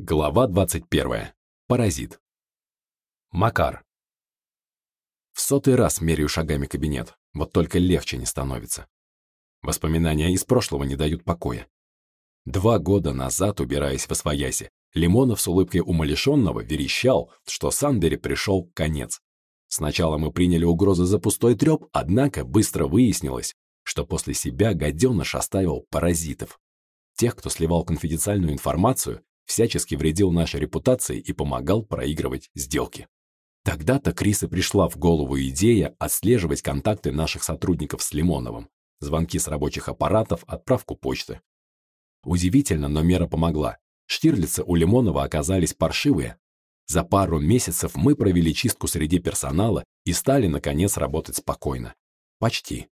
Глава 21. Паразит. Макар. В сотый раз меряю шагами кабинет, вот только легче не становится. Воспоминания из прошлого не дают покоя. Два года назад, убираясь в освояси, Лимонов с улыбкой умалишенного верещал, что Сандере пришел конец. Сначала мы приняли угрозы за пустой треп, однако быстро выяснилось, что после себя гаденыш оставил паразитов. Тех, кто сливал конфиденциальную информацию всячески вредил нашей репутации и помогал проигрывать сделки. Тогда-то Крис и пришла в голову идея отслеживать контакты наших сотрудников с Лимоновым, звонки с рабочих аппаратов, отправку почты. Удивительно, но мера помогла. Штирлицы у Лимонова оказались паршивые. За пару месяцев мы провели чистку среди персонала и стали, наконец, работать спокойно. Почти.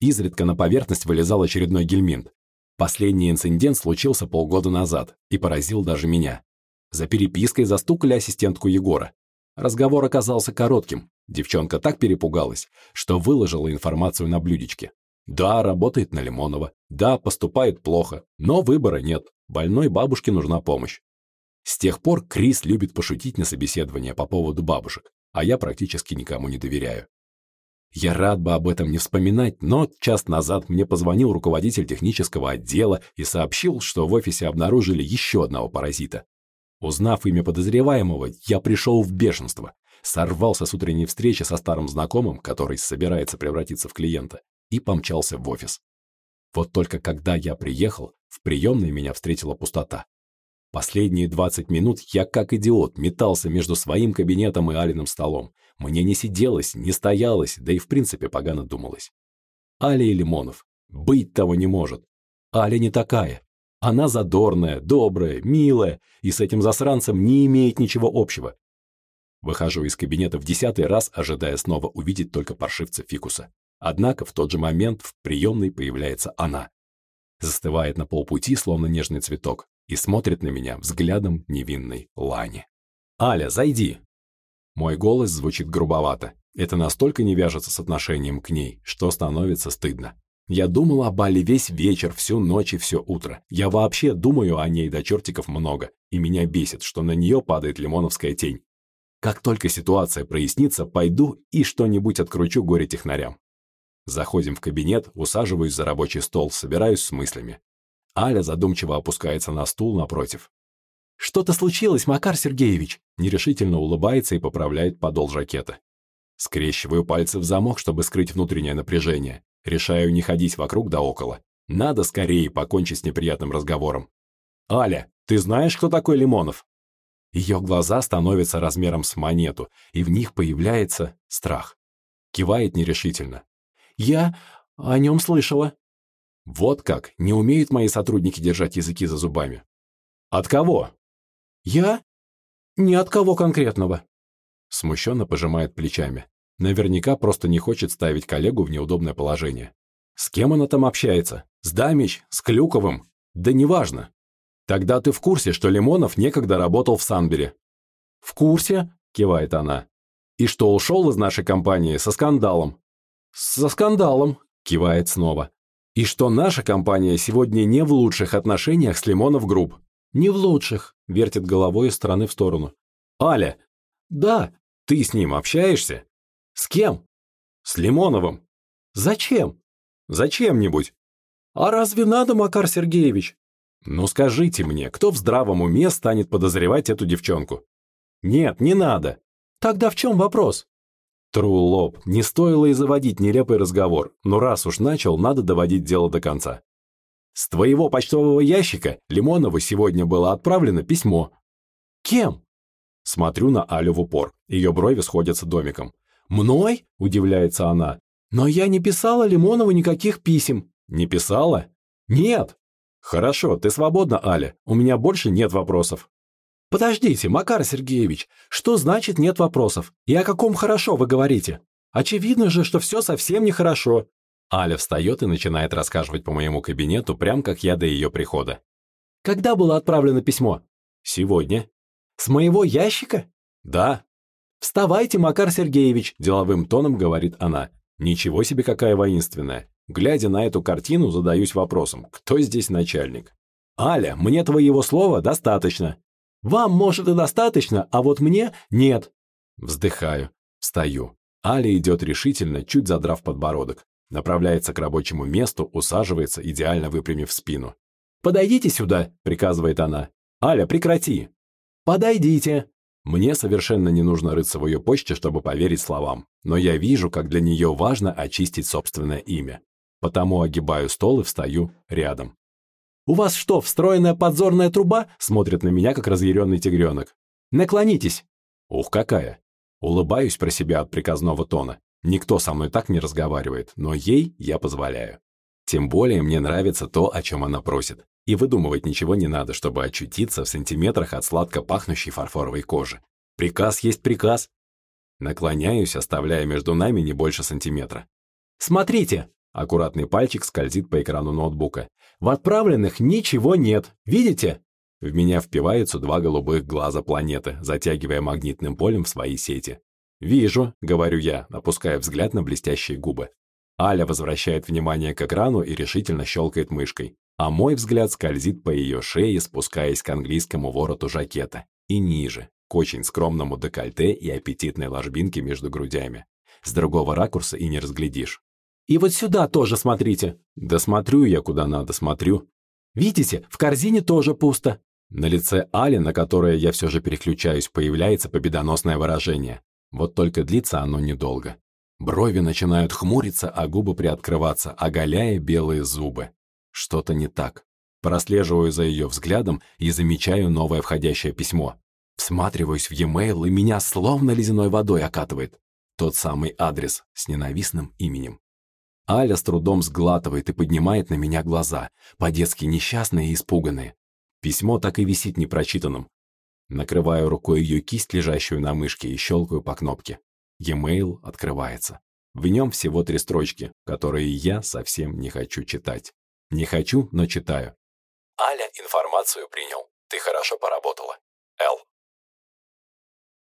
Изредка на поверхность вылезал очередной гельминт, Последний инцидент случился полгода назад и поразил даже меня. За перепиской застукали ассистентку Егора. Разговор оказался коротким. Девчонка так перепугалась, что выложила информацию на блюдечке. Да, работает на Лимонова. Да, поступает плохо. Но выбора нет. Больной бабушке нужна помощь. С тех пор Крис любит пошутить на собеседование по поводу бабушек, а я практически никому не доверяю. Я рад бы об этом не вспоминать, но час назад мне позвонил руководитель технического отдела и сообщил, что в офисе обнаружили еще одного паразита. Узнав имя подозреваемого, я пришел в бешенство, сорвался с утренней встречи со старым знакомым, который собирается превратиться в клиента, и помчался в офис. Вот только когда я приехал, в приемной меня встретила пустота. Последние 20 минут я, как идиот, метался между своим кабинетом и Алиным столом. Мне не сиделось, не стоялось, да и в принципе погано думалось. Аля и Лимонов. Быть того не может. Аля не такая. Она задорная, добрая, милая и с этим засранцем не имеет ничего общего. Выхожу из кабинета в десятый раз, ожидая снова увидеть только паршивца Фикуса. Однако в тот же момент в приемной появляется она. Застывает на полпути, словно нежный цветок, и смотрит на меня взглядом невинной Лани. «Аля, зайди!» Мой голос звучит грубовато. Это настолько не вяжется с отношением к ней, что становится стыдно. Я думал об Али весь вечер, всю ночь и все утро. Я вообще думаю о ней до чертиков много, и меня бесит, что на нее падает лимоновская тень. Как только ситуация прояснится, пойду и что-нибудь откручу горе-технарям. Заходим в кабинет, усаживаюсь за рабочий стол, собираюсь с мыслями. Аля задумчиво опускается на стул напротив. «Что-то случилось, Макар Сергеевич!» Нерешительно улыбается и поправляет подол жакета. Скрещиваю пальцы в замок, чтобы скрыть внутреннее напряжение. Решаю не ходить вокруг да около. Надо скорее покончить с неприятным разговором. «Аля, ты знаешь, кто такой Лимонов?» Ее глаза становятся размером с монету, и в них появляется страх. Кивает нерешительно. «Я о нем слышала». Вот как, не умеют мои сотрудники держать языки за зубами. От кого? Я? Ни от кого конкретного. Смущенно пожимает плечами. Наверняка просто не хочет ставить коллегу в неудобное положение. С кем она там общается? С Дамич? С Клюковым? Да неважно. Тогда ты в курсе, что Лимонов некогда работал в Санбере? В курсе, кивает она. И что ушел из нашей компании со скандалом? Со скандалом, кивает снова. И что наша компания сегодня не в лучших отношениях с Лимонов Group. Не в лучших, вертит головой из стороны в сторону. Аля. Да, ты с ним общаешься? С кем? С Лимоновым. Зачем? Зачем-нибудь. А разве надо, Макар Сергеевич? Ну скажите мне, кто в здравом уме станет подозревать эту девчонку? Нет, не надо. Тогда в чем вопрос? Тру лоб, не стоило и заводить нелепый разговор, но раз уж начал, надо доводить дело до конца. С твоего почтового ящика Лимонову сегодня было отправлено письмо. Кем? Смотрю на Алю в упор, ее брови сходятся домиком. «Мной?» – удивляется она. «Но я не писала Лимонову никаких писем». «Не писала?» «Нет». «Хорошо, ты свободна, Аля, у меня больше нет вопросов». «Подождите, Макар Сергеевич, что значит нет вопросов? И о каком хорошо вы говорите? Очевидно же, что все совсем нехорошо». Аля встает и начинает рассказывать по моему кабинету, прям как я до ее прихода. «Когда было отправлено письмо?» «Сегодня». «С моего ящика?» «Да». «Вставайте, Макар Сергеевич», – деловым тоном говорит она. «Ничего себе какая воинственная. Глядя на эту картину, задаюсь вопросом, кто здесь начальник?» «Аля, мне твоего слова достаточно. Вам, может, и достаточно, а вот мне нет. Вздыхаю, встаю. Аля идет решительно, чуть задрав подбородок. Направляется к рабочему месту, усаживается, идеально выпрямив спину. «Подойдите сюда», — приказывает она. «Аля, прекрати!» «Подойдите!» Мне совершенно не нужно рыться в ее почте, чтобы поверить словам, но я вижу, как для нее важно очистить собственное имя. Потому огибаю стол и встаю рядом. «У вас что, встроенная подзорная труба?» смотрит на меня, как разъяренный тигренок. «Наклонитесь!» «Ух, какая!» Улыбаюсь про себя от приказного тона. Никто со мной так не разговаривает, но ей я позволяю. Тем более мне нравится то, о чем она просит. И выдумывать ничего не надо, чтобы очутиться в сантиметрах от сладко пахнущей фарфоровой кожи. Приказ есть приказ. Наклоняюсь, оставляя между нами не больше сантиметра. «Смотрите!» Аккуратный пальчик скользит по экрану ноутбука. «В отправленных ничего нет. Видите?» В меня впиваются два голубых глаза планеты, затягивая магнитным полем в свои сети. «Вижу», — говорю я, опуская взгляд на блестящие губы. Аля возвращает внимание к экрану и решительно щелкает мышкой, а мой взгляд скользит по ее шее, спускаясь к английскому вороту жакета и ниже, к очень скромному декольте и аппетитной ложбинке между грудями. С другого ракурса и не разглядишь. «И вот сюда тоже смотрите». «Да смотрю я куда надо, смотрю». «Видите, в корзине тоже пусто». На лице Али, на которое я все же переключаюсь, появляется победоносное выражение. Вот только длится оно недолго. Брови начинают хмуриться, а губы приоткрываться, оголяя белые зубы. Что-то не так. Прослеживаю за ее взглядом и замечаю новое входящее письмо. Всматриваюсь в e-mail, и меня словно ледяной водой окатывает. Тот самый адрес с ненавистным именем. Аля с трудом сглатывает и поднимает на меня глаза, по-детски несчастные и испуганные. Письмо так и висит непрочитанным. Накрываю рукой ее кисть, лежащую на мышке, и щелкаю по кнопке. E-mail открывается. В нем всего три строчки, которые я совсем не хочу читать. Не хочу, но читаю. Аля информацию принял. Ты хорошо поработала. Л.